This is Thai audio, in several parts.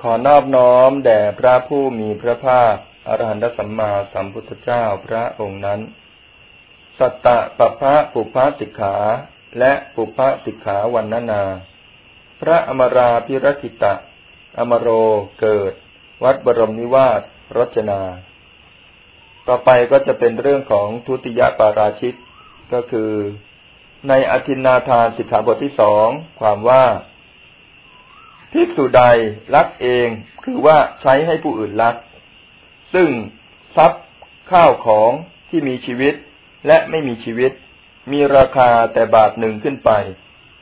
ขอนอบน้อมแด่พระผู้มีพระภาคอรหันตสัมมาสัมพุทธเจ้าพระองค์นั้น สัตตะปะพะปุพพสิกขา และปุพพสิกขาวันนานา พระอมราพิรกิตะ อมโรเกิด วัดบรมนิวาสรจนา ต่อไปก็จะเป็นเรื่องของทุติยปาราชิกก็คือ ในอธินาทานสิกขาบทที่สองความว่า ภิกษุใดรักเองคือว่าใช้ให้ผู้อื่นรัก ซึ่งทรัพย์ข้าวของที่มีชีวิตและไม่มีชีวิต มีราคาแต่บาทหนึ่งขึ้นไป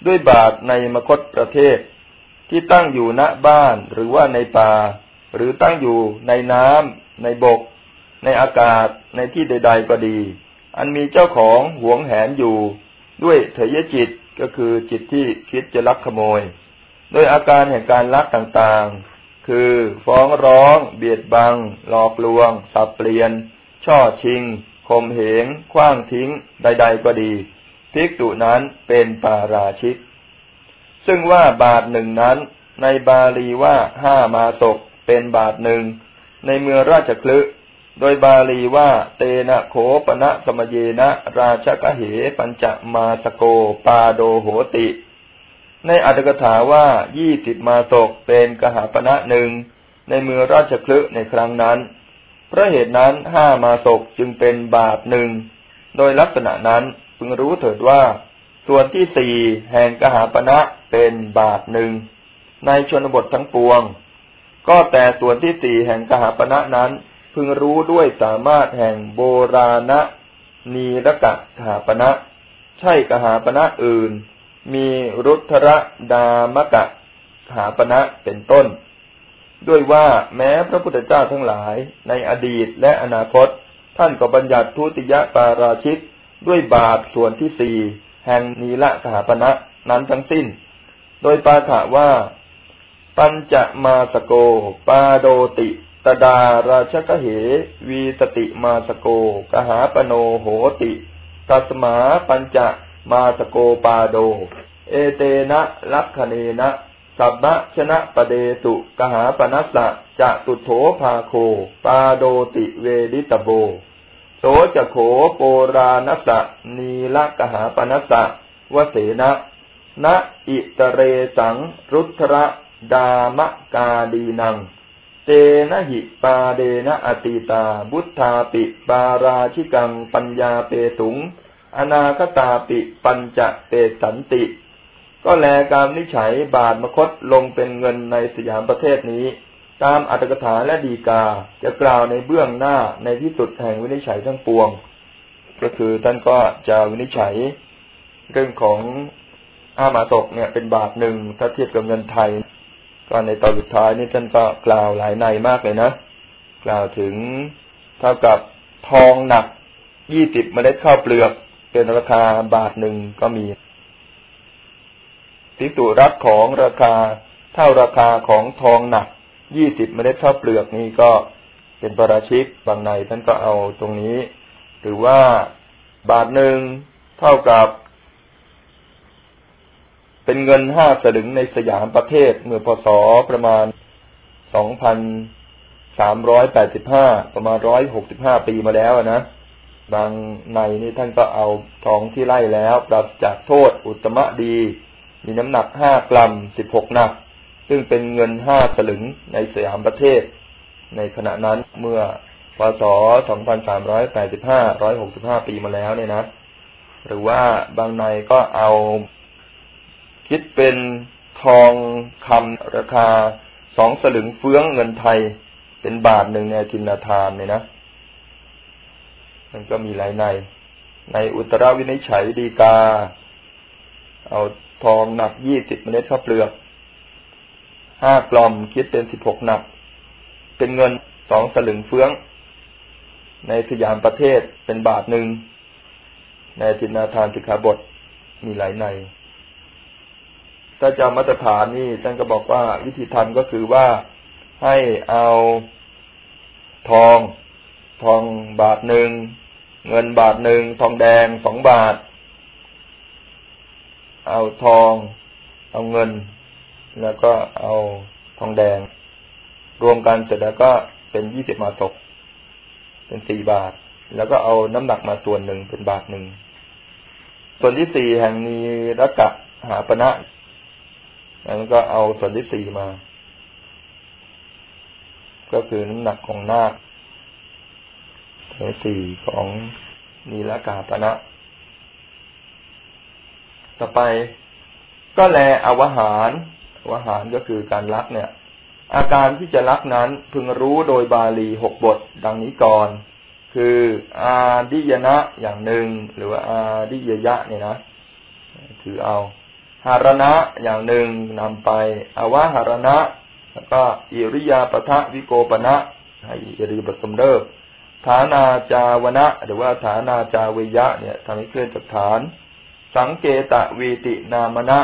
ด้วยบาทในมคตประเทศ ที่ตั้งอยู่ณบ้านหรือว่าในป่า หรือตั้งอยู่ในน้ำในบก ในอากาศในที่ใด ๆ ก็ดี อันมีเจ้าของหวงแหนอยู่ ด้วยเถยจิตก็คือจิตที่คิดจะลักขโมย โดยอาการแห่งการลักต่างๆ คือฟ้องร้อง เบียดบัง หลอกลวง สับเปลี่ยน ช่อชิงข่มเหงคว้างทิ้ง ใด ๆ ก็ดีภิกษุนั้นเป็นปาราชิก ซึ่งว่าบาทหนึ่งนั้น ในบาลีว่าห้ามาศกเป็นบาทหนึ่ง ในเมืองราชคลึโดยบาลีว่าเตนะโขปณะสมเยนะ ราชกะเห ปัญจมาสโก ปาโดโหติ ในอัตถกถาว่ายี่สิบมาศกเป็นกหาปณะหนึ่งในเมืองราชคลึในครั้งนั้น เพราะเหตุนั้นห้ามาศกจึงเป็นบาทหนึ่ง โดยลักษณะนั้นพึงรู้เถิดว่า ส่วนที่สี่แห่งกหาปณะเป็นบาทหนึ่ง ในชนบททั้งปวง ก็แต่ส่วนที่สี่แห่งกหาปณะนั้น พึงรู้ด้วยสามารถแห่งโบราณนีรกะกหาปณะ ใช่กหาปณะอื่น มีรุทระดามกะหาปณะเป็นต้น ด้วยว่าแม้พระพุทธเจ้าทั้งหลายในอดีตและอนาคต ท่านก็บัญญัติทุติยปาราชิกด้วยบาทส่วนที่สี่แห่งนีละสหปณะนั้นทั้งสิ้น โดยปาถะว่า ปัญจมาสโก ปาโดติตดาราชกเห วีสติมาสโก กหาปโนโหติตัสมาปัญจ มาสโกปาโด เอเตนะลักขเนนะสัพพะชนะปะเดสุกหาปนัสสะจะตุโถภาโค ปาโดติเวดิตโบโสจะโขโปรานัสสะนีละกหาปนัสสะวเสนะนะอิตเรสังรุทระดามะกาดีนัง เตนะหิปาเดนะอติตา บุทธาปิปาราชิกังปัญญาเปสุง อนาคตาปิปัญจะเปสันติ ก็แลการนิฉัยบาทมคตลงเป็นเงินในสยามประเทศนี้ ตามอัตถกถาและดีกาจะกล่าวในเบื้องหน้าในที่สุดแห่งวินิจฉัยทั้งปวง ก็คือท่านก็จะวินิจฉัย เรื่องของอามาตกเนี่ยเป็นบาทหนึ่งถ้าเทียบกับเงินไทย ก็ในตอนสุดท้ายนี่ท่านก็กล่าวหลายในมากเลยนะ กล่าวถึงเท่ากับทองหนักยี่สิบเมล็ดข้าวเปลือก เป็นราคาบาทหนึ่งก็มีสิตุรับของราคาเท่าราคาของทองหนักยี่สิบเมล็ดข้าวเปลือกนี่ก็เป็นปราชิกบางในท่านก็เอาตรงนี้ หรือว่าบาทหนึ่งเท่ากับ เป็นเงินห้าสลึงในสยามประเทศเมื่อพศประมาณสองพันสามร้อยแปดสิบห้าประมาณร้อยหกสิบห้าปีมาแล้วนะ บางในนี่ท่านก็เอาทองที่ไล่แล้วปราศจากโทษอุตมะดี มีน้ำหนักห้ากรัมสิบหกหนัก ซึ่งเป็นเงินห้าสลึงในสยามประเทศ ในขณะนั้นเมื่อพศสองพันสามร้อยแปดสิบห้าร้อยหกสิบห้าปีมาแล้วเนี่ยนะ หรือว่าบางในก็เอาคิดเป็นทองคำราคาสองสลึงเฟื้องเงินไทย เป็นบาทหนึ่งในทินาทานเนี่ยนะ มันก็มีหลายใน ในอุตรวินิจฉัยดีกา เอาทองหนักยี่สิบเมล็ดข้าวเปลือกห้ากล่อมคิดเป็นสิบหกหนัก เป็นเงินสองสลึงเฟื้อง ในสยามประเทศเป็นบาทหนึ่ง ในจินาทานสิกขาบทมีหลายในถ้าจำมาตรฐานนี่ท่านก็บอกว่าวิธีทำก็คือว่าให้เอาทอง ทองบาทหนึ่ง เงินบาทหนึ่งทองแดงสองบาท เอาทอง เอาเงิน แล้วก็เอาทองแดง รวมกันเสร็จแล้วก็เป็นยี่สิบมาศกเป็นสี่บาท แล้วก็เอาน้ำหนักมาส่วนหนึ่งเป็นบาทหนึ่งส่วนที่สี่แห่งนีรักะหาปณะนั้นก็เอาส่วนที่สี่มา ก็คือน้ำหนักของนาค ส่วนสี่ของนีลกาปณะต่อไปก็แลอวหารอวหารก็คือการรักเนี่ย อาการที่จะรักนั้นพึงรู้โดยบาลีหกบทดังนี้ก่อน คืออาดิยนะอย่างหนึ่ง หรือว่าอาดิยยะเนี่ยนะถือเอาหารณะอย่างหนึ่งนำไปอาวหารณะ แล้วก็อิริยาปทะวิโกปณะให้อิริยบทสมเริบ ฐานาจาวนะ หรือว่าฐานาจาเวยะ เนี่ยทำให้เคลื่อนจากฐาน สังเกตวีตินามณะ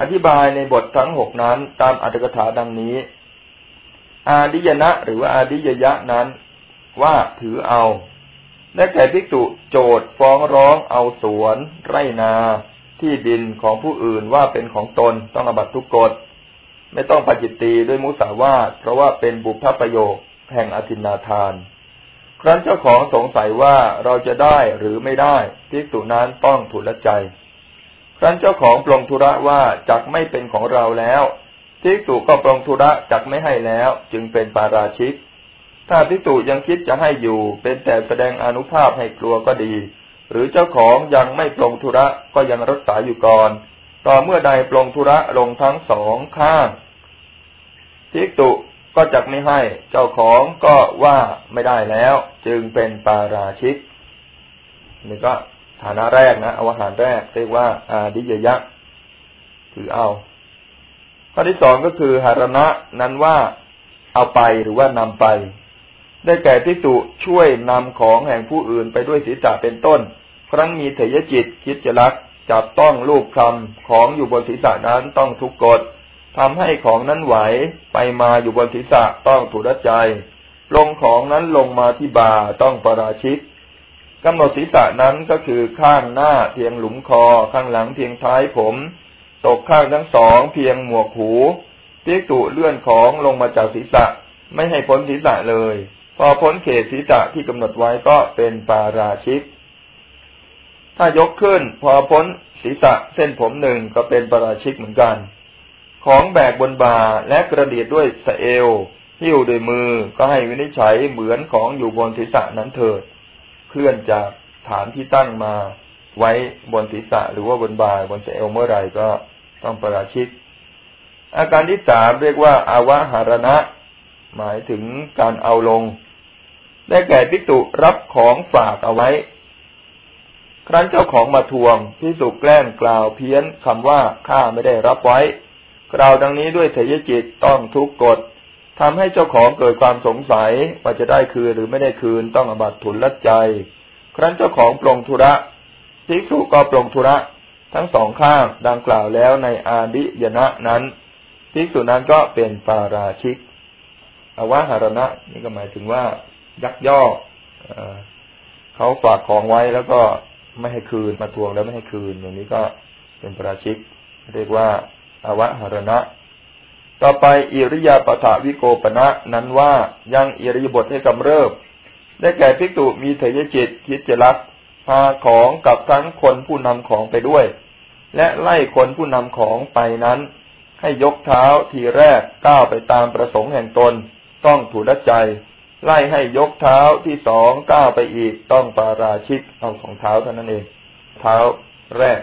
อธิบายในบททั้งหกนั้น ตามอัตถกถาดังนี้ อาดิยนะหรือว่าอาดิยยะนั้น ว่าถือเอาได้แก่ภิกษุโจทฟ้องร้องเอาสวน ไรนาที่ดินของผู้อื่นว่าเป็นของตนต้องอบัตทุกกฎ ไม่ต้องปจิตตีด้วยมุสาวาทเพราะว่าเป็นบุพประโยคแห่งอธินาทาน ครั้นเจ้าของสงสัยว่าเราจะได้หรือไม่ได้ภิกษุนั้นต้องถูกละใจ ครั้นเจ้าของปรงธุระว่าจักไม่เป็นของเราแล้วทิกตุก็ปรงธุระจักไม่ให้แล้ว จึงเป็นปาราชิก ถ้าทิกตุยังคิดจะให้อยู่ เป็นแต่แสดงอนุภาพให้กลัวก็ดี หรือเจ้าของยังไม่ปรงธุระก็ยังรักษาอยู่ก่อน ต่อเมื่อใดปรงธุระลงทั้งสองข้างทิกตุ ก็จักไม่ให้ เจ้าของก็ว่าไม่ได้แล้ว จึงเป็นปาราชิกนี่ก็ฐานะแรกนะอวหารแรกเรียกว่าอาดิยยะถือเอา ข้อที่สองก็คือหารณะนั้นว่าเอาไปหรือว่านำไป ได้แก่ที่ตุช่วยนำของแห่งผู้อื่นไปด้วยศีรษะเป็นต้น ครั้งมีเถยจิตคิดจะลักจับต้องลูกคำของอยู่บนศีรษะนั้นต้องทุกกฎ ทำให้ของนั้นไหวไปมาอยู่บนศีรษะต้องถูกรัดใจลงของนั้นลงมาที่บาต้องปราชิกกำหนดศีรษะนั้นก็คือข้างหน้าเพียงหลุมคอ ข้างหลังเพียงท้ายผม ตกข้างทั้งสองเพียงหมวกหูเปียกตุเลื่อนของลงมาจากศีรษะ ไม่ให้พ้นศีรษะเลย พอพ้นเขตศีรษะที่กำหนดไว้ก็เป็นปาราชิก ถ้ายกขึ้นพอพ้นศีรษะเส้นผมหนึ่งก็เป็นปาราชิกเหมือนกัน ของแบกบนบ่าและกระเดียดด้วยสเอลหิ้วด้วยมือก็ให้วินิจฉัยเหมือนของอยู่บนศีรษะนั้นเถิด เคลื่อนจากฐานที่ตั้งมาไว้บนศีรษะหรือว่าบนบ่าบนเอวเมื่อไรก็ต้องประราชิก อาการที่สามเรียกว่าอาวะหารณะ หมายถึงการเอาลง ได้แก่พิจุรับของฝากเอาไว้ ครั้นเจ้าของมาทวงพิจุแกล้งกล่าวเพี้ยนคำว่าข้าไม่ได้รับไว้ กล่าวดังนี้ด้วยเถยจิตต้องทุกกฎทำให้เจ้าของเกิดความสงสัยว่าจะได้คืนหรือไม่ได้คืนต้องอบัตทุนละใจ ครั้นเจ้าของปรงธุระภิกษุก็ปรงธุระทั้งสองข้างดังกล่าวแล้วในอาดิยนะนั้นภิกษุนั้นก็เป็นปาราชิกอวหารณะ นี่ก็หมายถึงว่ายักย่อเขาฝากของไว้แล้วก็ไม่ให้คืนมาทวงแล้วไม่ให้คืนอย่างนี้ก็เป็นปาราชิก เรียกว่า อวหรณะ ต่อไปอิริยาปถาวิโกปณะนั้นว่ายังอิริยบทให้กำเริบ ได้แก่ภิกษุมีเถยจิตคิดจะรักพาของกับทั้งคนผู้นำของไปด้วย และไล่คนผู้นำของไปนั้น ให้ยกเท้าทีแรกก้าวไปตามประสงค์แห่งตน ต้องถูกละใจ ไล่ให้ยกเท้าที่สองก้าวไปอีกต้องปาราชิกเอาสองเท้าเท่านั้นเอง เท้าแรก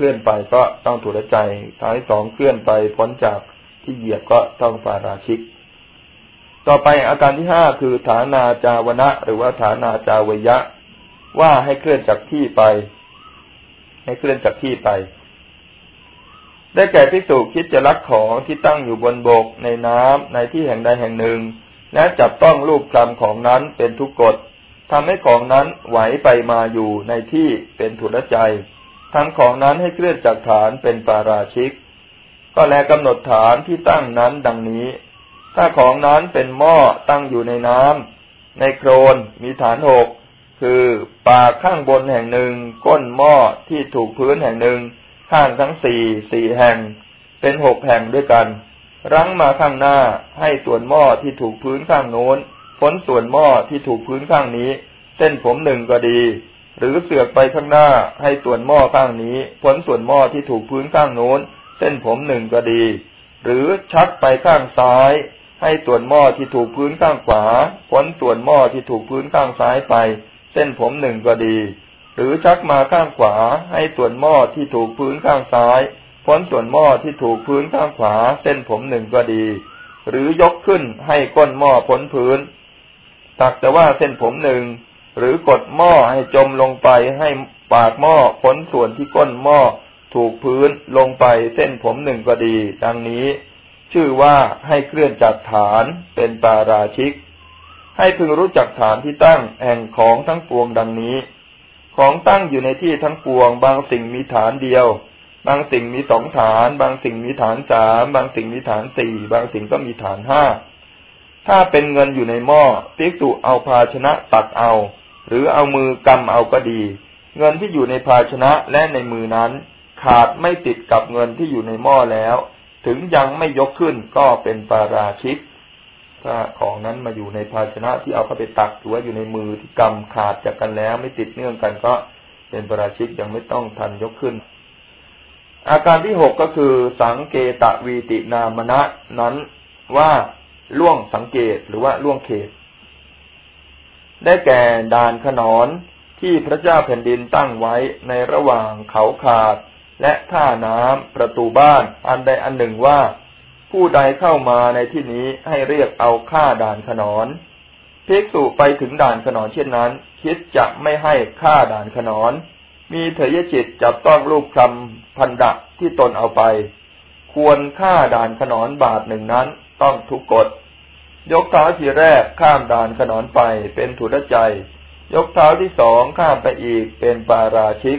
เคลื่อนไปก็ต้องถูกละใจท้าที่สองเคลื่อนไปพ้นจากที่เหยียบก็ต้องปาราชิก ต่อไปอาการที่ห้าคือฐานาจาวนะ หรือว่าฐานาจาวยะ ว่าให้เคลื่อนจากที่ไป ให้เคลื่อนจากที่ไป ได้แก่พิสูจคิดจะลักของที่ตั้งอยู่บนบกในน้ำในที่แห่งใดแห่งหนึ่ง และจับต้องรูปคลำของนั้นเป็นทุกกฎทำให้ของนั้นไหวไปมาอยู่ในที่เป็นถุนใจ ทำของนั้นให้เคลื่อนจากฐานเป็นปาราชิก ก็แลกำหนดฐานที่ตั้งนั้นดังนี้ ถ้าของนั้นเป็นหม้อตั้งอยู่ในน้ำในโครนมีฐานหกคือปากข้างบนแห่งหนึ่ง ก้นหม้อที่ถูกพื้นแห่งหนึ่ง ข้างทั้งสี่สี่แห่ง เป็นหกแห่งด้วยกัน รั้งมาข้างหน้าให้ส่วนหม้อที่ถูกพื้นข้างโน้นพ้นส่วนหม้อที่ถูกพื้นข้างนี้ เส้นผมหนึ่งก็ดี หรือเสือกไปข้างหน้าให้ส่วนหม้อข้างนี้พ้นส่วนหม้อที่ถูกพื้นข้างโน้น เส้นผมหนึ่งก็ดี หรือชักไปข้างซ้าย ให้ส่วนหม้อที่ถูกพื้นข้างขวา พ้นส่วนหม้อที่ถูกพื้นข้างซ้ายไป เส้นผมหนึ่งก็ดี หรือชักมาข้างขวา ให้ส่วนหม้อที่ถูกพื้นข้างซ้าย พ้นส่วนหม้อที่ถูกพื้นข้างขวา เส้นผมหนึ่งก็ดี หรือยกขึ้นให้ก้นหม้อพ้นพื้นตักแต่ว่าเส้นผมหนึ่ง หรือกดหม้อให้จมลงไปให้ปากหม้อพ้นส่วนที่ก้นหม้อถูกพื้นลงไปเส้นผมหนึ่งก็ดี ดังนี้ ชื่อว่าให้เคลื่อนจากฐานเป็นปาราชิก ให้พึงรู้จักฐานที่ตั้งแห่งของทั้งปวงดังนี้ ของตั้งอยู่ในที่ทั้งปวง บางสิ่งมีฐานเดียว บางสิ่งมีสองฐาน บางสิ่งมีฐานสามบางสิ่งมีฐานสี่บางสิ่งก็มีฐานห้าถ้าเป็นเงินอยู่ในหม้อภิกษุเอาภาชนะตักเอา หรือเอามือกำเอาก็ดี เงินที่อยู่ในภาชนะและในมือนั้น ขาดไม่ติดกับเงินที่อยู่ในหม้อแล้ว ถึงยังไม่ยกขึ้นก็เป็นปาราชิกถ้าของนั้นมาอยู่ในภาชนะที่เอาเข้าไปตักหรือว่าอยู่ในมือที่กำขาดจากกันแล้ว ไม่ติดเนื่องกันก็เป็นปาราชิกยังไม่ต้องทันยกขึ้นอาการที่หกก็คือสังเกตวีตินามณะนั้นว่าล่วงสังเกตหรือว่าล่วงเขต ได้แก่ด่านขนอนที่พระเจ้าแผ่นดินตั้งไว้ในระหว่างเขาขาด และท่าน้ำประตูบ้านอันใดอันหนึ่งว่า ผู้ใดเข้ามาในที่นี้ให้เรียกเอาค่าด่านขนอนภิกษุไปถึงด่านขนอนเช่นนั้น คิดจะไม่ให้ค่าด่านขนอน มีเถยจิตจับต้องรูปคำพันดะที่ตนเอาไป ควรค่าด่านขนอนบาทหนึ่งนั้นต้องทุกกฎ ยกเท้าที่แรกข้ามด่านขนอนไปเป็นถุรใจ ยกเท้าที่สองข้ามไปอีกเป็นปาราชิก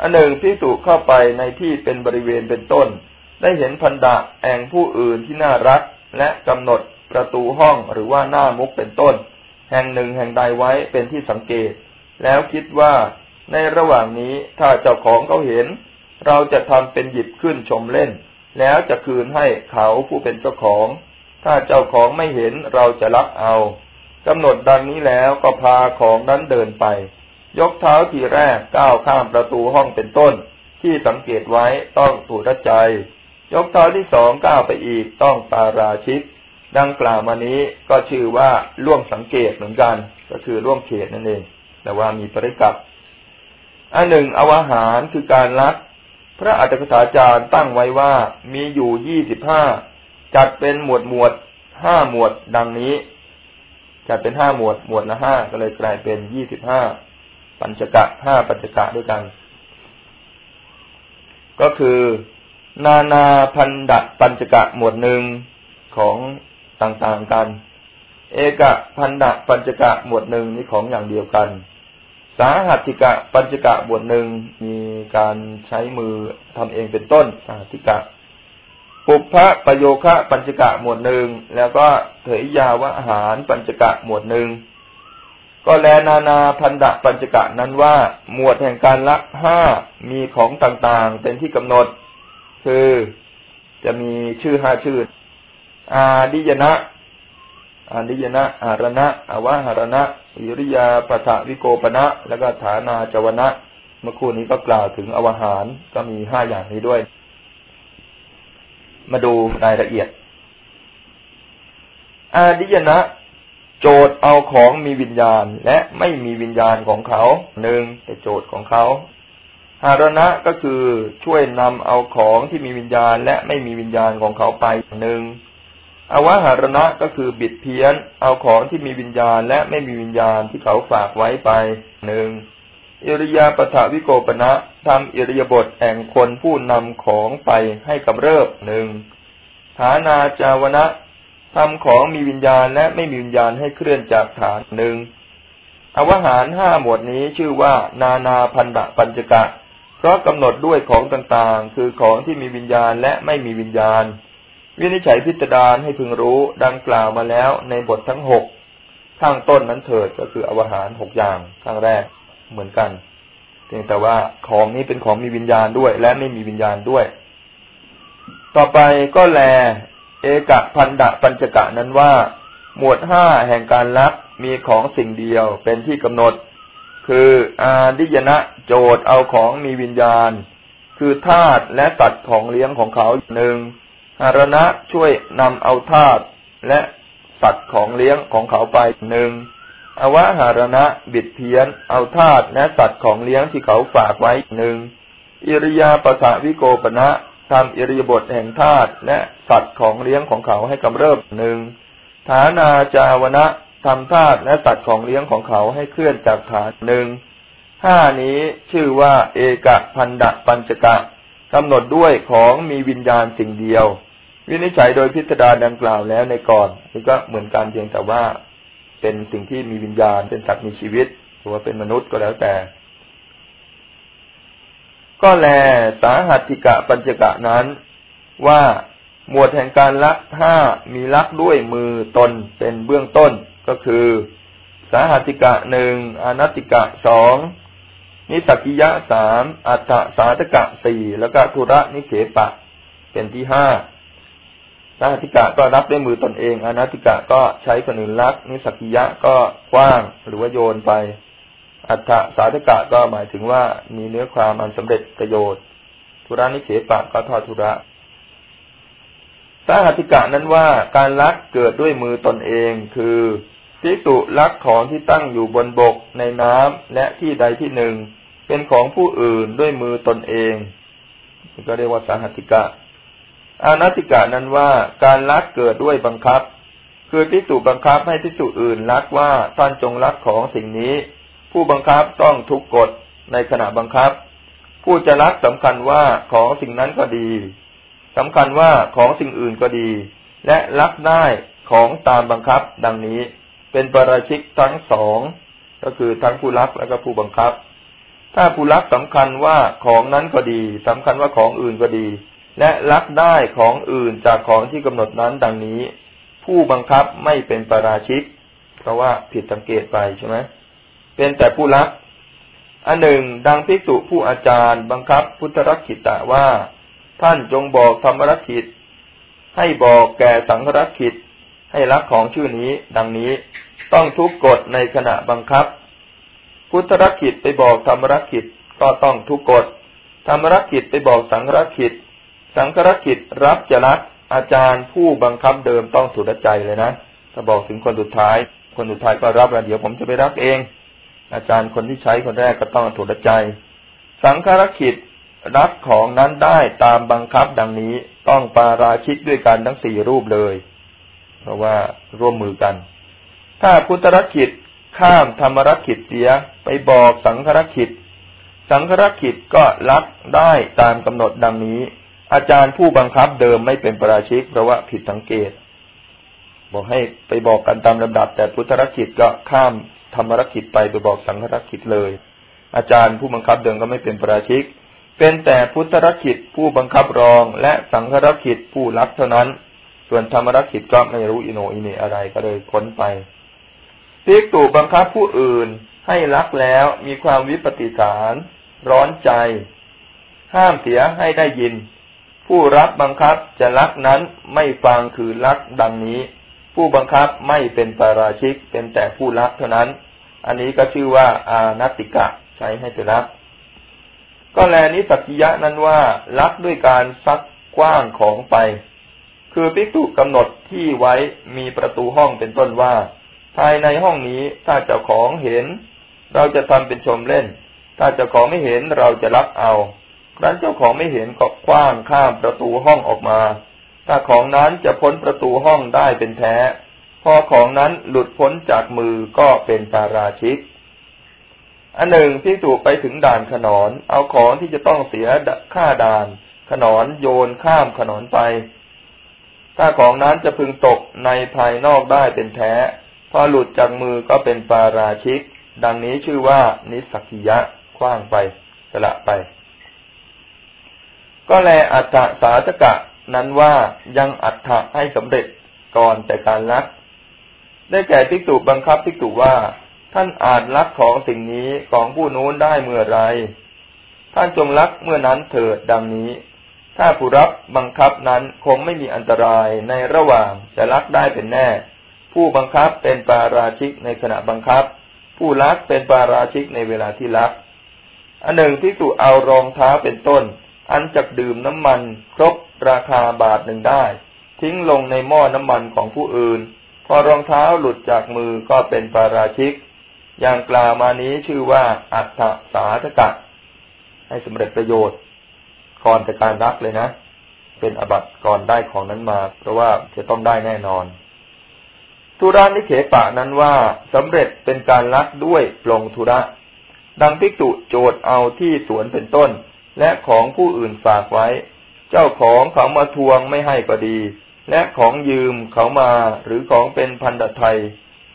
อันหนึ่งพิสุเข้าไปในที่เป็นบริเวณเป็นต้น ได้เห็นพันดะแองผู้อื่นที่น่ารักและกำหนดประตูห้องหรือว่าหน้ามุกเป็นต้น แห่งหนึ่งแห่งใดไว้เป็นที่สังเกต แล้วคิดว่าในระหว่างนี้ถ้าเจ้าของเขาเห็น เราจะทำเป็นหยิบขึ้นชมเล่น แล้วจะคืนให้เขาผู้เป็นเจ้าของ ถ้าเจ้าของไม่เห็นเราจะรับเอากำหนดดังนี้แล้วก็พาของนั้นเดินไป ยกเท้าทีแรกก้าวข้ามประตูห้องเป็นต้น ที่สังเกตไว้ต้องถูกใจ ยกเท้าที่สองก้าวไปอีกต้องปาราชิก ดังกล่าวมานี้ก็ชื่อว่าล่วงสังเกตเหมือนกัน ก็คือล่วงเขตนั่นเอง แต่ว่ามีปริกับอันหนึ่งอวหารคือการลัก พระอัจฉริจารย์ตั้งไว้ว่ามีอยู่ยี่สิบห้า จัดเป็นหมวดหมวดห้าหมวดดังนี้ จัดเป็นห้าหมวด หมวดละห้าก็เลยกลายเป็นยี่สิบห้าปัญจกะห้าปัญจกะด้วยกัน ก็คือ นานาพันดะปัญจกะหมวดหนึ่งของต่างๆกัน เอกะพันดะปัญจกะหมวดหนึ่งนี่ของอย่างเดียวกัน สาหัติกะปัญจกะหมวดหนึ่งมีการใช้มือทำเองเป็นต้น สาหัติกะ ปุพพะประโยคะปัญจกะหมวดหนึ่งแล้วก็เถยยาวะหารปัญจกะหมวดหนึ่งก็แลนานาพันดะปัญจกะนั้นว่า หมวดแห่งการละห้ามีของต่างๆ เป็นที่กำหนด คือจะมีชื่อห้าชื่อ อาดิยนะอาดิยนะอารณะอวะหารณะอิริยาปะทะวิโกปณะแล้วก็ฐานาจวนะ เมื่อคู่นี้ก็กล่าวถึงอวหารก็มีห้าอย่างนี้ด้วย มาดูรายละเอียด อาดิยนะ โจทย์เอาของมีวิญญาณและไม่มีวิญญาณของเขาหนึ่งแต่โจทย์ของเขาหารณะก็คือช่วยนำเอาของที่มีวิญญาณและไม่มีวิญญาณของเขาไปหนึ่งอวหารณะก็คือบิดเพี้ยน เอาของที่มีวิญญาณและไม่มีวิญญาณที่เขาฝากไว้ไปหนึ่ง อิริยาปถาวิโกปณะทำอิริยาบถแห่งคนผู้นำของไปให้กำเริบหนึ่งฐานาจาวนะทำของมีวิญญาณและไม่มีวิญญาณให้เคลื่อนจากฐานหนึ่งอวหารห้าหมวดนี้ชื่อว่า นานาพันดะปัญจกะ เพราะกำหนดด้วยของต่างๆ คือของที่มีวิญญาณและไม่มีวิญญาณ วินิจฉัยพิจารณาให้พึงรู้ดังกล่าวมาแล้วในบททั้งหกข้างต้นนั้นเถิดก็คืออวหารหกอย่างข้างแรก เหมือนกันเพียงแต่ว่าของนี้เป็นของมีวิญญาณด้วย และไม่มีวิญญาณด้วย ต่อไปก็แล เอกพันดะปัญจกะนั้นว่า หมวดห้าแห่งการลักมีของสิ่งเดียวเป็นที่กำหนด คืออาดิยนะโจทย์เอาของมีวิญญาณ คือธาตุและสัตว์ของเลี้ยงของเขาหนึ่งหารณะช่วยนำเอาธาตุและสัตว์ของเลี้ยงของเขาไปหนึ่ง อวหารณะ บิดเพี้ยน เอาธาตุและสัตว์ของเลี้ยงที่เขาฝากไว้หนึ่งอิริยาปสะวิโกปณะทำอิริยบทแห่งธาตุและสัตว์ของเลี้ยงของเขาให้กำเริบหนึ่งฐานาจาวนะทำธาตุและสัตว์ของเลี้ยงของเขาให้เคลื่อนจากฐานหนึ่งห้านี้ชื่อว่า เอกพันดะปัญจกะกำหนดด้วยของมีวิญญาณสิ่งเดียว วินิจฉัยโดยพิสดารดังกล่าวแล้วในก่อนนี่ก็เหมือนกันเพียงแต่ว่า เป็นสิ่งที่มีวิญญาณ เป็นสัตว์มีชีวิต หรือว่าเป็นมนุษย์ก็แล้วแต่ ก็แลสาหัติกะปัญจกะนั้น ว่าหมวดแห่งการลักห้ามีลักด้วยมือตนเป็นเบื้องต้นก็คือ สาหัติกะหนึ่งอนัติกะสองนิสกิยะสามอัตตสาตกะสี่แล้วก็ธุระนิเขปะ เป็นที่ห้า สาหัติกะก็รับด้วยมือตนเอง อนัติกะก็ใช้คนอื่นรัก นิสักิยะก็กว้างหรือว่าโยนไป อัตตสาตกะก็หมายถึงว่ามีเนื้อความอันสำเร็จประโยชน์ ธุระนิเขปะก็ทอดธุระสาหัติกะนั้นว่าการลักเกิดด้วยมือตนเองคือพิสุลักของที่ตั้งอยู่บนบกในน้ำและที่ใดที่หนึ่ง เป็นของผู้อื่นด้วยมือตนเองก็เรียกว่าสาหัติกะ อานัติกะนั้นว่าการลักเกิดด้วยบังคับ คือพิสุบังคับให้พิสุอื่นลักว่าท่านจงลักของสิ่งนี้ ผู้บังคับต้องทุกกฎในขณะบังคับ ผู้จะลักสำคัญว่าของสิ่งนั้นก็ดีสำคัญว่าของสิ่งอื่นก็ดี และลักได้ของตามบังคับ ดังนี้ เป็นปราชิกทั้งสองก็คือทั้งผู้ลักและก็ผู้บังคับ ถ้าผู้ลักสำคัญว่าของนั้นก็ดีสำคัญว่าของอื่นก็ดี และลักได้ของอื่นจากของที่กำหนดนั้นดังนี้ ผู้บังคับไม่เป็นปราชิก เพราะว่าผิดสังเกตไปใช่ไหมเป็นแต่ผู้ลักอันหนึ่ง ดังภิกษุผู้อาจารย์ บังคับพุทธรักขิตะว่า ท่านจงบอกธรรมรักขิต ให้บอกแก่สังฆรักขิต ให้รักของชื่อนี้ ดังนี้ต้องทุกกฎในขณะบังคับ พุทธรักขิตไปบอกธรรมรักขิตก็ต้องทุกกฎธรรมรักขิตไปบอกสังฆรักขิต สังฆรักขิตรับจะรักอาจารย์ผู้บังคับเดิมต้องสุดใจเลยนะถ้าบอกถึงคนสุดท้าย คนสุดท้ายก็รับแล้วเดี๋ยวผมจะไปรับเอง อาจารย์คนที่ใช้คนแรกก็ต้องถูดใจ สังฆรักขิตรับของนั้นได้ตามบังคับดังนี้ต้องปาราชิกด้วยกันทั้งสี่รูปเลย เพราะว่าร่วมมือกัน ถ้าพุทธรักขิตข้ามธรรมรักขิตเสียไปบอกสังฆรักขิตสังฆรักขิตก็รับได้ตามกำหนดดังนี้ อาจารย์ผู้บังคับเดิมไม่เป็นประราชิกเพราะว่าผิดสังเกต บอกให้ไปบอกกันตามลำดับ แต่พุทธรักขิตก็ข้ามธรรมรักขิตไปไปบอกสังฆรักขิตเลย อาจารย์ผู้บังคับเดิมก็ไม่เป็นประราชิก เป็นแต่พุทธรักขิตผู้บังคับรองและสังฆรักขิตผู้รับเท่านั้น ส่วนธรรมรักขิตก็ไม่รู้อิโนอินเนอะไรก็เลยค้นไปพิกตุบังคับผู้อื่นให้รักแล้วมีความวิปฏิสาร ร้อนใจ ห้ามเสียให้ได้ยิน ผู้รับบังคับจะรักนั้นไม่ฟังคือรักดังนี้ ผู้บังคับไม่เป็นปาราชิกเป็นแต่ผู้รักเท่านั้น อันนี้ก็ชื่อว่า อานัติกะใช้ให้ไปรัก ก็แลนิสักิยะนั้นว่าลักด้วยการซักกว้างของไป คือภิกษุกำหนดที่ไว้มีประตูห้องเป็นต้นว่า ภายในห้องนี้ถ้าเจ้าของเห็น เราจะทำเป็นชมเล่น ถ้าเจ้าของไม่เห็นเราจะรับเอา ครั้นเจ้าของไม่เห็นก็กว้างข้ามประตูห้องออกมา ถ้าของนั้นจะพ้นประตูห้องได้เป็นแท้ พอของนั้นหลุดพ้นจากมือก็เป็นตาราชิก อันหนึ่งพิสูจไปถึงด่านขนอน เอาของที่จะต้องเสียค่าด่าน ขนอนโยนข้ามขนอนไป ถ้าของนั้นจะพึงตกในภายนอกได้เป็นแท้ พอหลุดจากมือก็เป็นปาราชิก ดังนี้ชื่อว่านิสักิยะคว้างไปสละไป ก็แลอัฏฐสาธกะนั้นว่ายังอัฏฐะให้สำเร็จก่อนแต่การรัก ได้แก่พิกตุบังคับพิกตุว่า ท่านอาจลักของสิ่งนี้ของผู้นู้นได้เมื่อไร ท่านจงลักเมื่อนั้นเถิดดังนี้ ถ้าผู้รับบังคับนั้นคงไม่มีอันตรายในระหว่างจะลักได้เป็นแน่ ผู้บังคับเป็นปาราชิกในขณะบังคับ ผู้ลักเป็นปาราชิกในเวลาที่ลัก อันหนึ่งที่ถูเอารองเท้าเป็นต้น อันจักดื่มน้ำมันครบราคาบาทหนึ่งได้ ทิ้งลงในหม้อน้ำมันของผู้อื่น พอรองเท้าหลุดจากมือก็เป็นปาราชิก อย่างกล่าวมานี้ชื่อว่าอัฏฐสาธกะ ให้สำเร็จประโยชน์ก่อนแต่การรักเลยนะ เป็นอบัตก่อนได้ของนั้นมา เพราะว่าจะต้องได้แน่นอนธุรานิเขปะนั้นว่าสำเร็จเป็นการรักด้วยปลงธุระ ดังพิกตุโจทย์เอาที่สวนเป็นต้น และของผู้อื่นฝากไว้ เจ้าของเขามาทวงไม่ให้ก็ดี และของยืมเขามาหรือของเป็นพันธไทย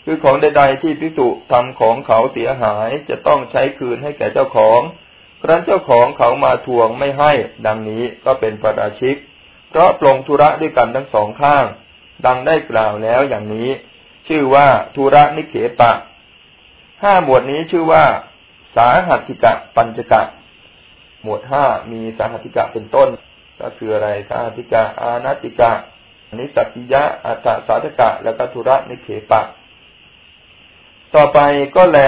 คือของใด ๆ ที่พิกตุทำของเขาเสียหายจะต้องใช้คืนให้แก่เจ้าของ ครั้นเจ้าของเขามาทวงไม่ให้ ดังนี้ก็เป็นปราชิก เพราะปลงธุระด้วยกันทั้งสองข้าง ดังได้กล่าวแล้วอย่างนี้ ชื่อว่าธุระนิเขปะห้าหมวดนี้ชื่อว่า สาหัติกะปัญจกะ หมวดห้ามีสาหัติกะเป็นต้น ก็คืออะไรสาหัติกะ อานาติกะนิสักิยะอัตตสาธกะ แล้วก็ธุระนิเขปะ ต่อไปก็แล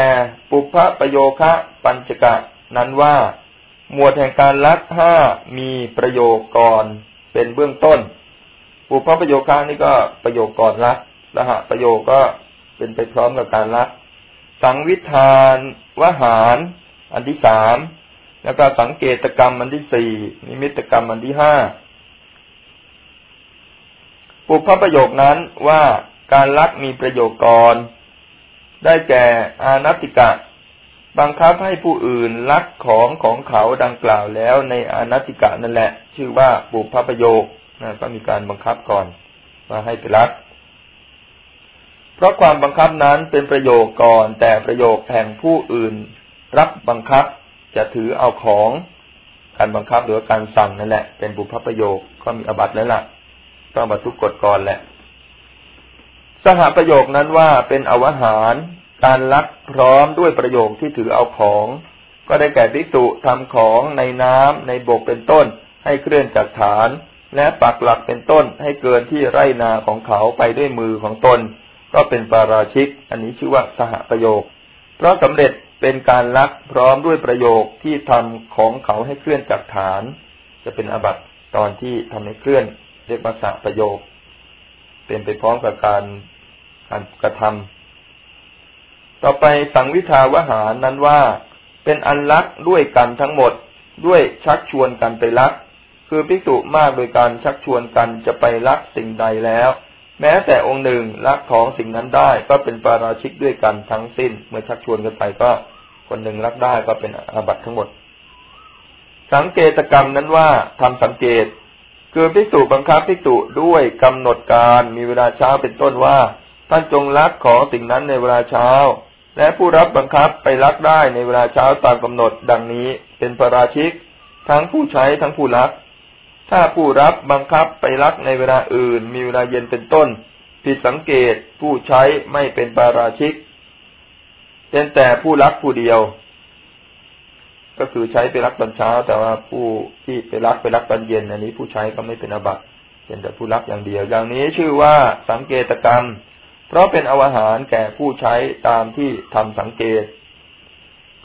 ปุพพะประโยคะปัญจกะ นั้นว่า หมวดแห่งการลักห้ามีประโยคก่อนเป็นเบื้องต้น ปุพพประโยคานี่ก็ประโยคก่อนลักสหประโยคก็เป็นไปพร้อมกับการลัก สังวิธานวหาร อันที่สาม แล้วก็สังเกตกรรมอันที่สี่นิมิตกรรมอันที่ห้าปุพพประโยคนั้นว่าการลักมีประโยคก่อน ได้แก่อานัติกะ บังคับให้ผู้อื่นลักของของเขาดังกล่าวแล้วในอนัติกะนั่นแหละ ชื่อว่าปุพพประโยคนะก็มีการบังคับก่อนมาให้ไปลัก เพราะความบังคับนั้นเป็นประโยคก่อน แต่ประโยคแห่งผู้อื่น รับบังคับ จะถือเอาของการบังคับหรือการสั่งนั่นแหละ เป็นบุพประโยคก็มีอบัตแล้วล่ะ ต้องบัตทุกกฎก่อนแหละสหประโยคนั้นว่าเป็นอวหารการลักพร้อมด้วยประโยคที่ถือเอาของ ก็ได้แก่ภิกษุทำของในน้ำในบกเป็นต้น ให้เคลื่อนจากฐาน และปักหลักเป็นต้น ให้เกินที่ไร่นาของเขาไปด้วยมือของตน ก็เป็นปาราชิก อันนี้ชื่อว่าสหประโยค เพราะสำเร็จ เป็นการลักพร้อมด้วยประโยคที่ทำของเขาให้เคลื่อนจากฐาน จะเป็นอบัตตอนที่ทำให้เคลื่อน เรียกว่าสหประโยค เป็นไปพร้อมกับการการกระทำต่อไปสังวิทาวหารนั้นว่า เป็นอันลักด้วยกันทั้งหมดด้วยชักชวนกันไปลัก คือภิกษุมากโดยการชักชวนกันจะไปลักสิ่งใดแล้ว แม้แต่องค์หนึ่งลักของสิ่งนั้นได้ก็เป็นปาราชิกด้วยกันทั้งสิ้น เมื่อชักชวนกันไปก็ คนหนึ่งลักได้ก็เป็นอาบัตทั้งหมด สังเกตกรรมนั้นว่าทำสังเกต คือภิกษุบังคับภิกษุด้วยกำหนดการมีเวลาเช้าเป็นต้นว่า ท่านจงลักของสิ่งนั้นในเวลาเช้า และผู้รับบังคับไปลักได้ในเวลาเช้าตามกำหนดดังนี้เป็นประราชิก ทั้งผู้ใช้ทั้งผู้ลัก ถ้าผู้รับบังคับไปลักในเวลาอื่น มีเวลาเย็นเป็นต้นผิดสังเกตผู้ใช้ไม่เป็นปาราชิก เป็นแต่ผู้ลักผู้เดียว ก็คือใช้ไปลักตอนเช้า แต่ว่าผู้ที่ไปลักไปลักตอนเย็น อันนี้ผู้ใช้ก็ไม่เป็นอบัตเป็นแต่ผู้ลักอย่างเดียว อย่างนี้ชื่อว่าสังเกตกรรม เพราะเป็นอวหารแก่ผู้ใช้ตามที่ทำสังเกต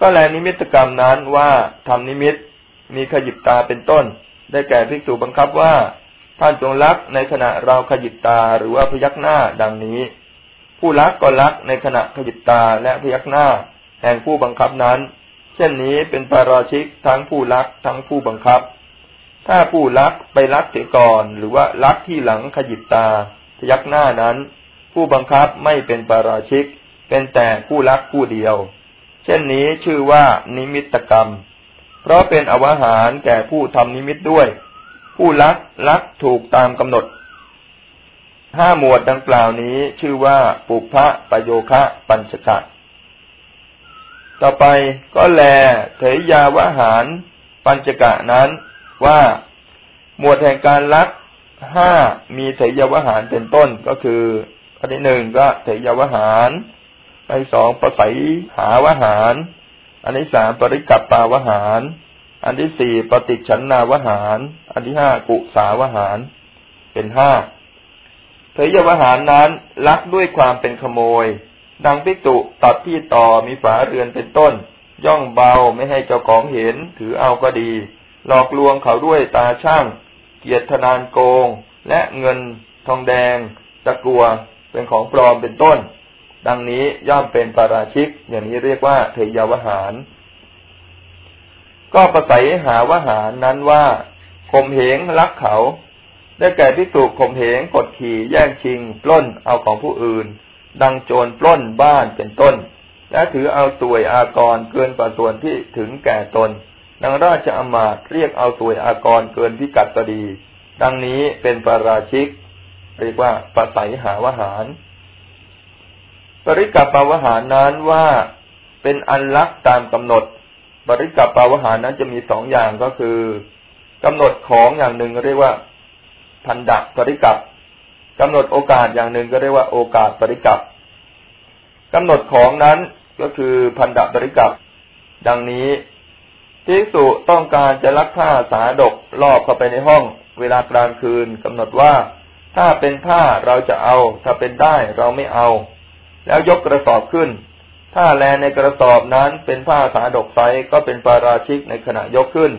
ก็แลนิมิตกรรมนั้นว่าทำนิมิตมีขยิบตาเป็นต้น ได้แก่ภิกษุบังคับว่าท่านจงรักในขณะเราขยิบตาหรือว่าพยักหน้าดังนี้ ผู้รักก็รักในขณะขยิบตาและพยักหน้า แห่งผู้บังคับนั้น เช่นนี้เป็นปาราชิกทั้งผู้รักทั้งผู้บังคับ ถ้าผู้รักไปรักเสียก่อน หรือว่ารักที่หลังขยิบตา พยักหน้านั้น ผู้บังคับไม่เป็นปาราชิก เป็นแต่ผู้รักผู้เดียว เช่นนี้ชื่อว่านิมิตกรรม เพราะเป็นอวหารแก่ผู้ทำนิมิตด้วย ผู้รักรักถูกตามกำหนด ห้าหมวดดังกล่าวนี้ชื่อว่าปุพะปโยคะปัญชกะ ต่อไปก็แลเถยยาวหารปัญจกะนั้นว่าหมวดแห่งการรักห้ามีเถยยาวหารเป็นต้นก็คืออันที่หนึ่งก็เถยาวหารอันที่สองปสัยหาวหาร อันที่สามปริกับปาวหาร อันที่สี่ปฏิฉันนาวหาร อันที่ห้ากุสาวหาร เป็นห้า เทยวหารนั้นลักด้วยความเป็นขโมย ดังพิจุตัดที่ต่อมีฝาเรือนเป็นต้น ย่องเบาไม่ให้เจ้าของเห็นถือเอาก็ดี หลอกลวงเขาด้วยตาช่าง เกียรตินานโกง และเงินทองแดงตะกัวเป็นของปลอมเป็นต้น ดังนี้ย่อมเป็นปาราชิก อย่างนี้เรียกว่าเทยวหาร ก็ประสัยหาวหารนั้นว่าข่มเหงลักเขา ได้แก่พิสูจข่มเหงกดขี่แย่งชิง ปล้นเอาของผู้อื่น ดังโจรปล้นบ้านเป็นต้น และถือเอาสวยอากรเกินกว่าส่วนที่ถึงแก่ตน ดังราชอมาตเรียกเอาสวยอากรเกินพิกัดก็ดี ดังนี้เป็นปาราชิก เรียกว่าปสัยหาวหาร ปริกับปาวหารนั้นว่าเป็นอันลักตามกำหนด ปริกับปาวหารนั้นจะมีสองอย่างก็คือกำหนดของอย่างหนึ่งเรียกว่า พันดักปริกับกำหนดโอกาสอย่างหนึ่งก็เรียกว่าโอกาสปริกับกำหนดของนั้นก็คือพันดักปริกับดังนี้ทิสุต้องการจะลักผ้าสาดกลอบเข้าไปในห้อง เวลากลางคืนกำหนดว่าถ้าเป็นผ้าเราจะเอา ถ้าเป็นได้เราไม่เอา แล้วยกกระสอบขึ้น ถ้าแลในกระสอบนั้นเป็นผ้าสาดกไซก็เป็นปาราชิกในขณะยกขึ้น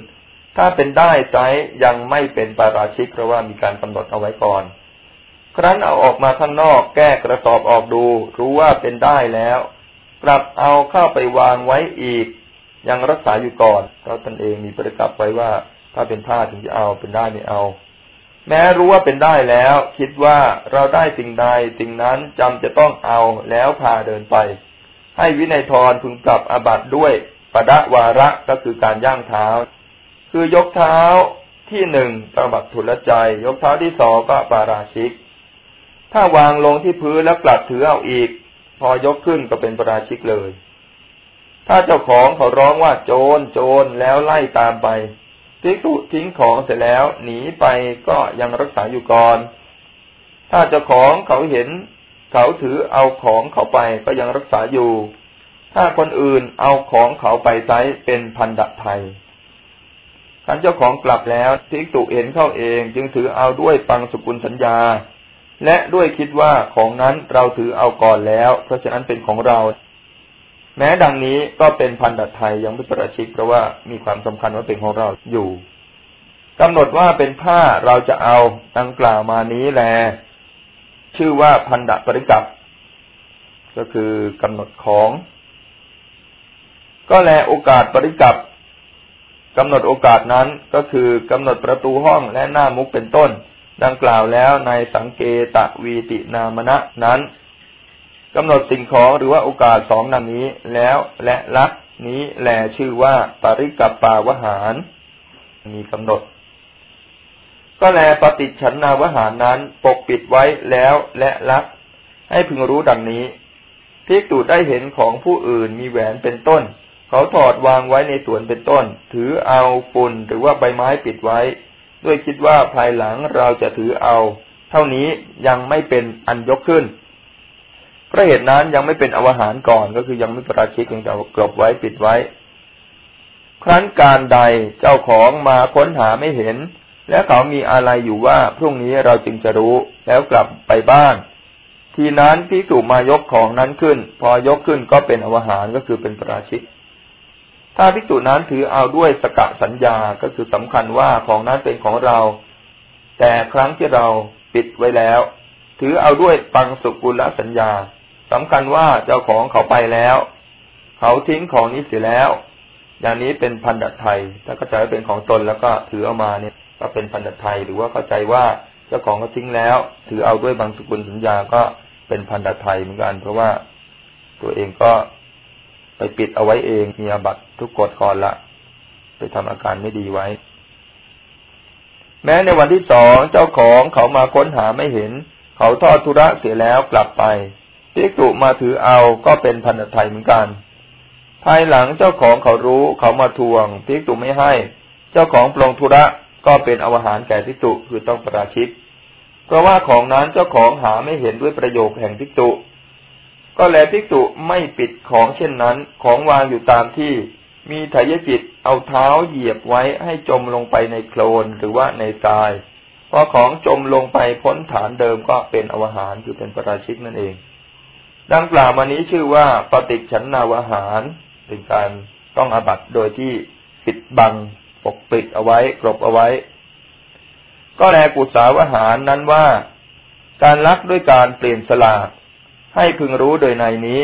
ถ้าเป็นได้ไซยังไม่เป็นปาราชิกเพราะว่ามีการกำหนดเอาไว้ก่อน ครั้นเอาออกมาข้างนอกแก้กระสอบออกดู รู้ว่าเป็นได้แล้วกลับเอาเข้าไปวางไว้อีก ยังรักษาอยู่ก่อนเพราะตนเองมีประกับไว้ว่า ถ้าเป็นผ้าถึงจะเอาเป็นได้ไม่เอา แม้รู้ว่าเป็นได้แล้ว คิดว่าเราได้สิ่งใดสิ่งนั้นจำจะต้องเอาแล้วพาเดินไป ให้วินัยทรพึงปรับอาบัตด้วยปะดะวาระก็คือการย่างเท้า คือยกเท้าที่หนึ่งตบัตทุลใจ ยกเท้าที่สองก็ปาราชิก ถ้าวางลงที่พื้นแล้วกลับถือเอาอีก พอยกขึ้นก็เป็นปาราชิกเลย ถ้าเจ้าของเขาร้องว่าโจรโจรแล้วไล่ตามไปภิกษุทิ้งของเสร็จแล้วหนีไปก็ยังรักษาอยู่ก่อน ถ้าเจ้าของเขาเห็น เขาถือเอาของเขาไปก็ยังรักษาอยู่ ถ้าคนอื่นเอาของเขาไปไซเป็นพันดะไทย ท่านเจ้าของกลับแล้วภิกษุเห็นเข้าเองจึงถือเอาด้วยปังสกุลสัญญา และด้วยคิดว่าของนั้นเราถือเอาก่อนแล้ว เพราะฉะนั้นเป็นของเรา แม้ดังนี้ก็เป็นพันธะไทยยังไม่ประชิกเพราะว่ามีความสำคัญว่าเป็นของเราอยู่กำหนดว่าเป็นผ้าเราจะเอาดังกล่าวมานี้แล ชื่อว่าพันธะปริกับก็คือกำหนดของ ก็แลโอกาสปริกับ กำหนดโอกาสนั้นก็คือกำหนดประตูห้องและหน้ามุกเป็นต้น ดังกล่าวแล้วในสังเกตวีตินามณะนั้นกำหนดสิ่งของหรือว่าโอกาสสองนังนี้แล้วและลักนี้แลชื่อว่าปริกับปาวหาร มีกำหนด ก็แลปฏิฉันนาวหารนั้นปกปิดไว้แล้วและลัก ให้พึงรู้ดังนี้พิกตุได้เห็นของผู้อื่นมีแหวนเป็นต้น เขาถอดวางไว้ในสวนเป็นต้น ถือเอาฝุ่นหรือว่าใบไม้ปิดไว้ ด้วยคิดว่าภายหลังเราจะถือเอา เท่านี้ยังไม่เป็นอันยกขึ้นพราะเหตุนั้นยังไม่เป็นอวหารก่อนก็คือยังไม่ประชิกยังจะกลบไว้ปิดไว้ ครั้นการใดเจ้าของมาค้นหาไม่เห็น และเขามีอะไรอยู่ว่าพรุ่งนี้เราจึงจะรู้แล้วกลับไปบ้าน ทีนั้นพิสูมายกของนั้นขึ้น พอยกขึ้นก็เป็นอวหารก็คือเป็นประชิก ถ้าพิสูจนั้นถือเอาด้วยสกะสัญญาก็คือสำคัญว่าของนั้นเป็นของเรา แต่ครั้งที่เราปิดไว้แล้ว ถือเอาด้วยปังสุกุลสัญญาสำคัญว่าเจ้าของเขาไปแล้ว เขาทิ้งของนี้เสียแล้ว อย่างนี้เป็นพันธะไทย ถ้าเข้าใจว่าเป็นของตนแล้วก็ถือเอามาเนี่ย ก็เป็นพันธะไทยหรือว่าเข้าใจว่าเจ้าของเขาทิ้งแล้ว ถือเอาด้วยบางสุกุลสัญญาก็เป็นพันธะไทยเหมือนกัน เพราะว่าตัวเองก็ ไปปิดเอาไว้เองมีอาบัตทุกกฎก่อนละไปทำอาการไม่ดีไว้ แม้ในวันที่สองเจ้าของเขามาค้นหาไม่เห็น เขาทอดธุระเสียแล้วกลับไปภิกษุมาถือเอาก็เป็นพันธไทยเหมือนกัน ภายหลังเจ้าของเขารู้เขามาทวงภิกษุไม่ให้ เจ้าของปลงธุระก็เป็นอวหารแก่ภิกษุคือต้องประราชิกเพราะว่าของนั้นเจ้าของหาไม่เห็นด้วยประโยคแห่งภิกษุ ก็แลภิกษุไม่ปิดของเช่นนั้น ของวางอยู่ตามที่ มีทายจิตเอาเท้าเหยียบไว้ให้จมลงไปในโคลนหรือว่าในทรายพอของจมลงไปพ้นฐานเดิมก็เป็นอวหารคือเป็นประราชิกนั่นเอง ดังกล่าวมานี้ชื่อว่าปฏิฉันนาวหาร เป็นการต้องอาบัตโดยที่ปิดบังปกปิดเอาไว้กรบเอาไว้ ก็แลกุศาวหารนั้นว่า การลักด้วยการเปลี่ยนสลาก ให้พึงรู้โดยในนี้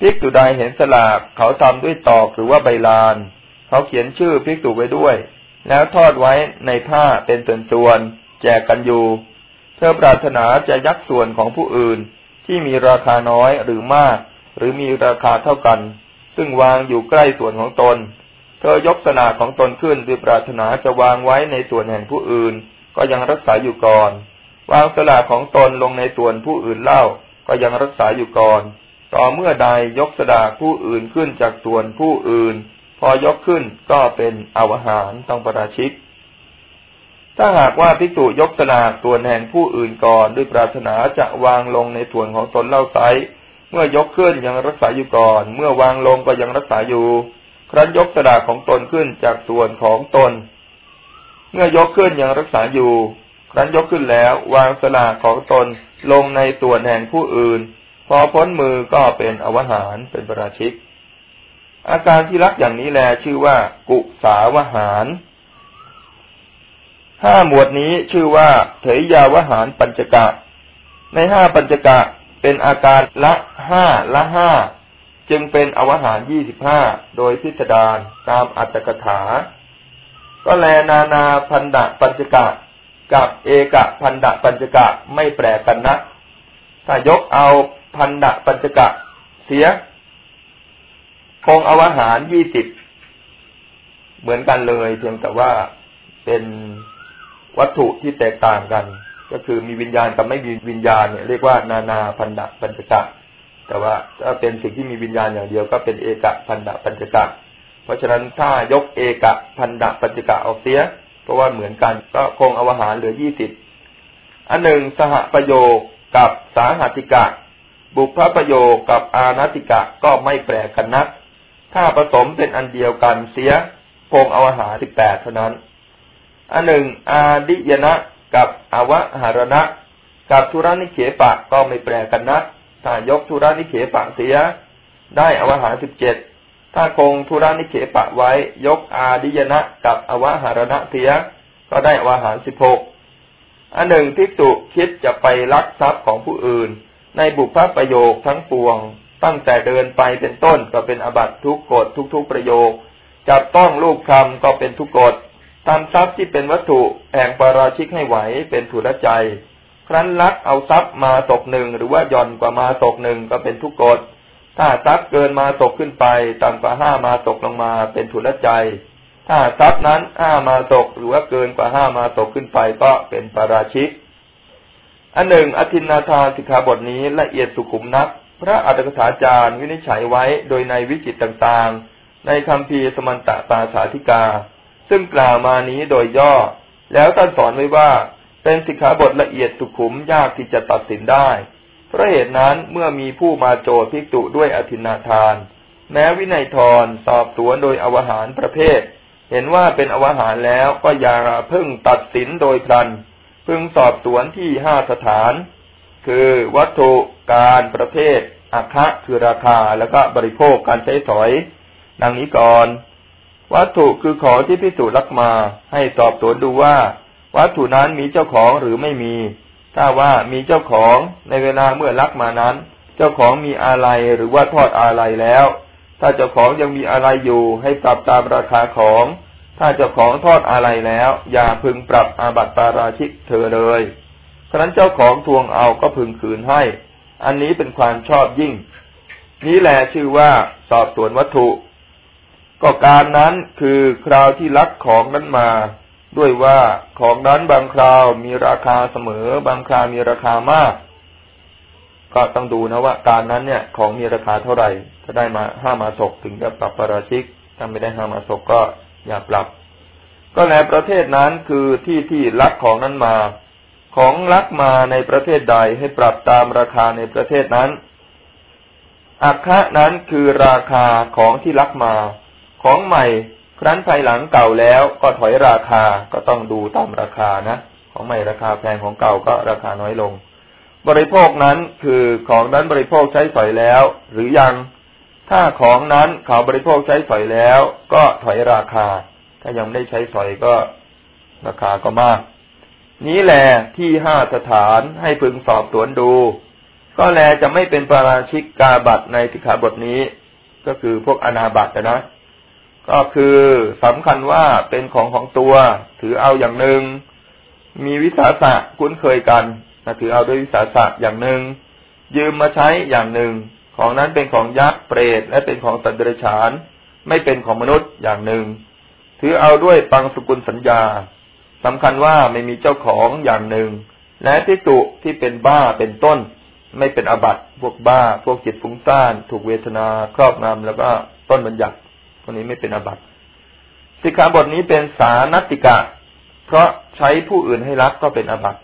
ภิกษุใดเห็นสลากเขาทำด้วยตอกหรือว่าใบลาน เขาเขียนชื่อภิกษุไว้ด้วย แล้วทอดไว้ในผ้าเป็นส่วนๆแจกกันอยู่ เธอปรารถนาจะยักส่วนของผู้อื่นที่มีราคาน้อยหรือมาก หรือมีราคาเท่ากัน ซึ่งวางอยู่ใกล้ส่วนของตน เธอยกสนาของตนขึ้นด้วยปรารถนาจะวางไว้ในส่วนแห่งผู้อื่น ก็ยังรักษาอยู่ก่อน วางสลากของตนลงในส่วนผู้อื่นเล่า ก็ยังรักษาอยู่ก่อน ต่อเมื่อใดยกสดาผู้อื่นขึ้นจากส่วนผู้อื่น พอยกขึ้นก็เป็นอวหารต้องประราชิก ถ้าหากว่าพิจูยกสลาส่วนแห่งผู้อื่นก่อน ด้วยปรารถนาจะวางลงในส่วนของตนเล่าไซเมื่อยกขึ้นยังรักษาอยู่ก่อน เมื่อวางลงก็ยังรักษาอยู่ ครั้นยกสลาของตนขึ้นจากส่วนของตน เมื่อยกขึ้นยังรักษาอยู่ ครั้นยกขึ้นแล้ว วางสลากของตน ลงในส่วนแห่งผู้อื่น พอพ้นมือก็เป็นอวหารเป็นประราชิก อาการที่รักอย่างนี้แลชื่อว่า กุสาวหารห้าหมวดนี้ชื่อว่าเถยยาวหารปัญจกะ ในห้าปัญจกะเป็นอาการละห้าละห้าจึงเป็นอวหารยี่สิบห้าโดยพิสดารตามอัตถกถา ก็แลนานาพันดะปัญจกะ กับเอกะพันดะปัญจกะไม่แปลกันนะ ถ้ายกเอาพันดะปัญจกะเสีย คงอวหารยี่สิบเหมือนกันเลย เพียงแต่ว่าเป็นวัตถุที่แตกต่างกัน ก็คือมีวิญญาณกับไม่มีวิญญาณเนี่ยเรียกว่านานาพันดะปัญจกะแต่ว่าถ้าเป็นสิ่งที่มีวิญญาณอย่างเดียวก็เป็นเอกะพันดะปัญจกะ เพราะฉะนั้นถ้ายกเอกะพันดะปัญจกะออกเสีย เพราะว่าเหมือนกันก็คงอวหารเหลือยี่สิบอันหนึ่งสหประโยคกับสาหัติกะ บุพประโยคกับอานาติกะก็ไม่แปลกันนัก ถ้าผสมเป็นอันเดียวกันเสียคงอาอาหารสิบแปดเท่านั้น อันหนึ่งอาดิยนะกับอวหารณะ กับธุรานิเขปะก็ไม่แปลกันนักถ้ายกธุรานิเขปะเสีย ได้อวหารสิบเจ็ด ถ้าคงธุรานิเขปะไว้ ยกอาดิยนะกับอวหารณะเสียก็ได้อวหารสิบหกอันหนึ่งทิฏฐุคิดจะไปลักทรัพย์ของผู้อื่น ในบุพประโยคทั้งปวง ตั้งแต่เดินไปเป็นต้นก็เป็นอบัตทุกกฎทุกๆประโยคจับต้องรูปคำก็เป็นทุกกฎทำทรัพย์ที่เป็นวัตถุแห่งปาราชิกให้ไหวเป็นถุรใจ ครั้นลักเอาทรัพย์มาตกหนึ่งหรือว่าย่อนกว่ามาตกหนึ่งก็เป็นทุกกฎ ถ้าทรัพย์เกินมาตกขึ้นไปต่ำกว่าห้ามาตกลงมาเป็นถุรใจ ถ้าทรัพย์นั้นห้ามาตกหรือว่าเกินกว่าห้ามาตกขึ้นไปก็เป็นปาราชิกอันหนึ่งอธินาทานสิกขาบทนี้ละเอียดสุขุมนัก พระอัตถกถาจารย์วินิจฉัยไว้โดยในวิจิตต่างๆ ในคำพีสมันตะปาสาธิกา ซึ่งกล่าวมานี้โดยย่อ แล้วท่านสอนไว้ว่า เป็นสิกขาบทละเอียดสุขุมยากที่จะตัดสินได้ เพราะเหตุนั้นเมื่อมีผู้มาโจทย์พิกตุด้วยอธินาทาน แม้วินัยทรสอบสวนโดยอวหารประเภท เห็นว่าเป็นอวหารแล้วก็อย่าเพิ่งตัดสินโดยพลัน พึงสอบสวนที่ห้าสถาน คือวัตถุการประเภทอัคะคือราคาแล้วก็บริโภคการใช้สอย ดังนี้ก่อน วัตถุคือของที่พิสูจน์ลักมา ให้สอบสวนดูว่า วัตถุนั้นมีเจ้าของหรือไม่มี ถ้าว่ามีเจ้าของในเวลาเมื่อลักมานั้น เจ้าของมีอะไรหรือว่าทอดอะไรแล้ว ถ้าเจ้าของยังมีอะไรอยู่ให้ปรับตามราคาของ ถ้าเจ้าของทอดอะไรแล้ว อย่าพึงปรับอาบัติปาราชิกเธอเลยฉะนั้นเจ้าของทวงเอาก็พึงคืนให้ อันนี้เป็นความชอบยิ่ง นี้แหละชื่อว่าสอบสวนวัตถุ ก็การนั้นคือคราวที่ลักของนั้นมา ด้วยว่าของนั้นบางคราวมีราคาเสมอ บางคราวมีราคามาก ก็ต้องดูนะว่า การนั้นเนี่ย ของมีราคาเท่าไหร่ถ้าได้มาห้ามาศกถึงจะปรับปราชิกถ้าไม่ได้ห้ามาศกก็อย่าปรับ ก็ในประเทศนั้นคือที่ที่ลักของนั้นมา ของลักมาในประเทศใดให้ปรับตามราคาในประเทศนั้นอัคคะนั้นคือราคาของที่ลักมา ของใหม่ ครั้นภายหลังเก่าแล้วก็ถอยราคาก็ต้องดูตามราคานะ ของใหม่ราคาแพงของเก่าก็ราคาน้อยลง บริโภคนั้นคือของนั้นบริโภคใช้สอยแล้ว หรือยังถ้าของนั้นเขาบริโภคใช้สอยแล้ว ก็ถอยราคา ถ้ายังไม่ได้ใช้สอยก็ราคาก็มาก นี้แหละที่ห้าสถานให้พึงสอบสวนดู ก็แลจะไม่เป็นปราชิกกาบัตในสิกขาบทนี้ ก็คือพวกอนาบัตนะ ก็คือสำคัญว่าเป็นของของตัว ถือเอาอย่างหนึ่ง มีวิสาสะคุ้นเคยกันถือเอาด้วยวิสาสะอย่างหนึ่ง ยืมมาใช้อย่างหนึ่ง ของนั้นเป็นของยักษ์เปรตและเป็นของสัตว์เดรัจฉาน ไม่เป็นของมนุษย์อย่างหนึ่ง ถือเอาด้วยปังสกุลสัญญาสำคัญว่าไม่มีเจ้าของอย่างหนึ่ง และที่ตุที่เป็นบ้าเป็นต้น ไม่เป็นอบัตพวกบ้า พวกจิตฟุ้งซ่าน ถูกเวทนาครอบงำแล้วก็ต้นบัญญัติ พวกนี้ไม่เป็นอบัตสิกขาบทนี้เป็นสานติกะ เพราะใช้ผู้อื่นให้รักก็เป็นอบัติ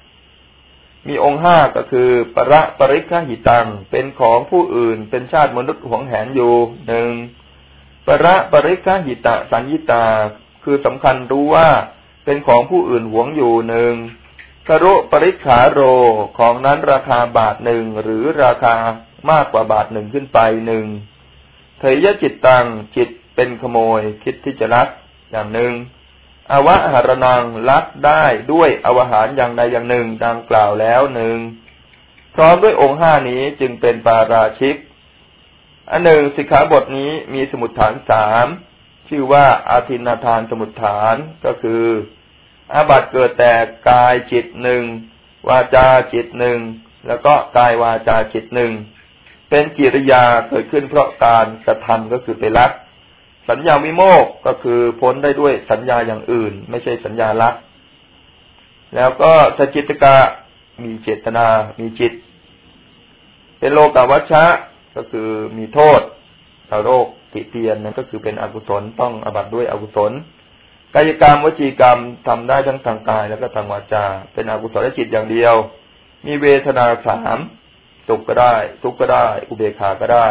มีองค์ห้าก็คือประปริฆหิตัง เป็นของผู้อื่น เป็นชาติมนุษย์หวงแหนอยู่หนึ่งประปริฆหิตะสัญญิตา คือสำคัญรู้ว่าเป็นของผู้อื่นหวงอยู่หนึ่งคารุปริขาโรของนั้นราคาบาทหนึ่งหรือราคามากกว่าบาทหนึ่งขึ้นไปหนึ่งเถยจิตตังจิต เป็นขโมยคิดที่จะรักอย่างหนึ่งอวหารนังลักได้ด้วยอวหารอย่างใดอย่างหนึ่งดังกล่าวแล้วหนึ่งพร้อมด้วยองค์ห้านี้จึงเป็นปาราชิก อันหนึ่งสิกขาบทนี้มีสมุดฐานสามชื่อว่าอาทินาทานสมุดฐานก็คือ อาบัติเกิดแต่กายจิตหนึ่งวาจาจิตหนึ่งแล้วก็กายวาจาจิตหนึ่งเป็นกิริยาเกิดขึ้นเพราะการกระทำก็คือไปรัก สัญญาวิโมกก็คือพ้นได้ด้วยสัญญาอย่างอื่น ไม่ใช่สัญญาละแล้วก็สจิตกะมีเจตนา มีจิต เป็นโลกาวัชชะก็คือมีโทษตาโรคติเตียนนั่นก็คือเป็นอกุศลต้องอบัตด้วยอกุศลกายกรรมวจีกรรมทำได้ทั้งทางกายแล้วก็ทางวาจา เป็นอกุศลจิตอย่างเดียว มีเวทนาสามสุขก็ได้ ทุกข์ก็ได้ อุเบกขาก็ได้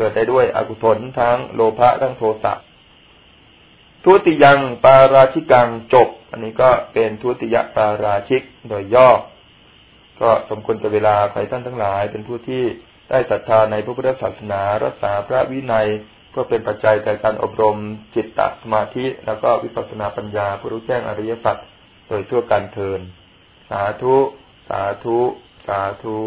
เกิดได้ด้วยอกุศลทั้งโลภะทั้งโทสะทุติยังปาราชิกังจบ อันนี้ก็เป็นทุติยปาราชิกโดยย่อ ก็สมควรจะเวลาใครท่านทั้งหลาย เป็นผู้ที่ได้ศรัทธาในพระพุทธศาสนารักษาพระวินัยเพื่อเป็นปัจจัยในการอบรมจิตตสมาธิ แล้วก็วิปัสสนาปัญญาผู้รู้แจ้งอริยสัจโดยทั่วกันเทิน สาธุ สาธุ สาธุ